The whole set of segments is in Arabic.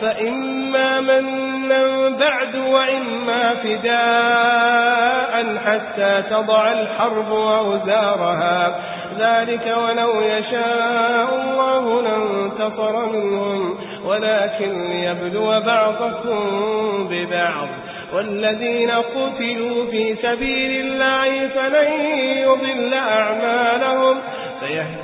فإما منا بعد وإما فداء حتى تضع الحرب وأزارها ذلك ولو يشاء الله لانتصر منهم ولكن ليبلو بعضكم ببعض. والذين قتلوا في سبيل الله فلن يضل أعمالهم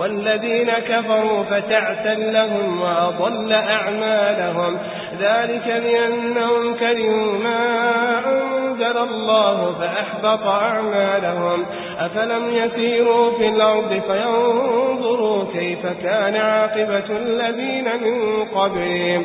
والذين كفروا فتعسا لهم وأضل أعمالهم. ذلك لأنهم كرهوا ما أنزل الله فأحبط أعمالهم. أفلم يسيروا في الأرض فينظروا كيف كان عاقبة الذين من قبلهم.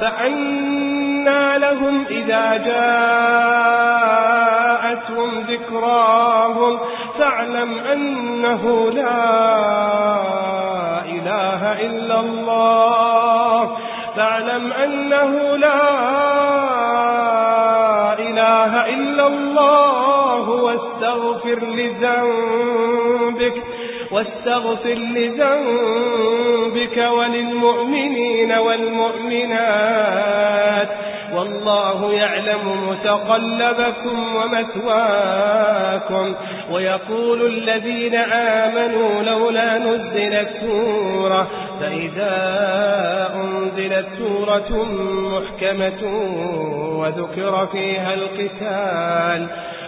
فأنا لهم إذا جاءتهم ذكراهم فاعلم أنه لا إله إلا الله فاعلم أنه لا إله إلا الله واستغفر لذنبك واستغفر لذنبك وللمؤمنين والمؤمنات والله يعلم متقلبكم ومثواكم ويقول الذين آمنوا لولا نزلت سورة فإذا أنزلت سورة محكمة وذكر فيها القتال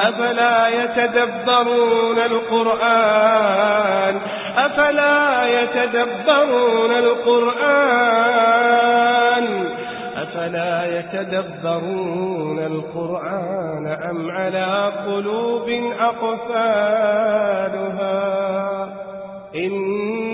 أفلا يتدبرون القرآن؟ أفلا يتدبرون القرآن؟ أفلا يتدبرون القرآن أم على قلوب أقفالها؟ إن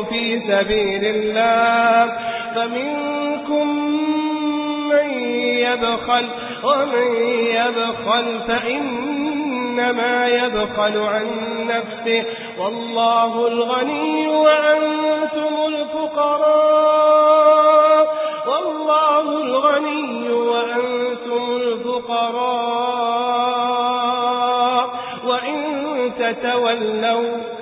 في سبيل الله. فمنكم من يبخل ومن يبخل فإنما يبخل عن نفسه. والله الغني وأنتم الفقراء. والله الغني وأنتم الفقراء. وإن تتولوا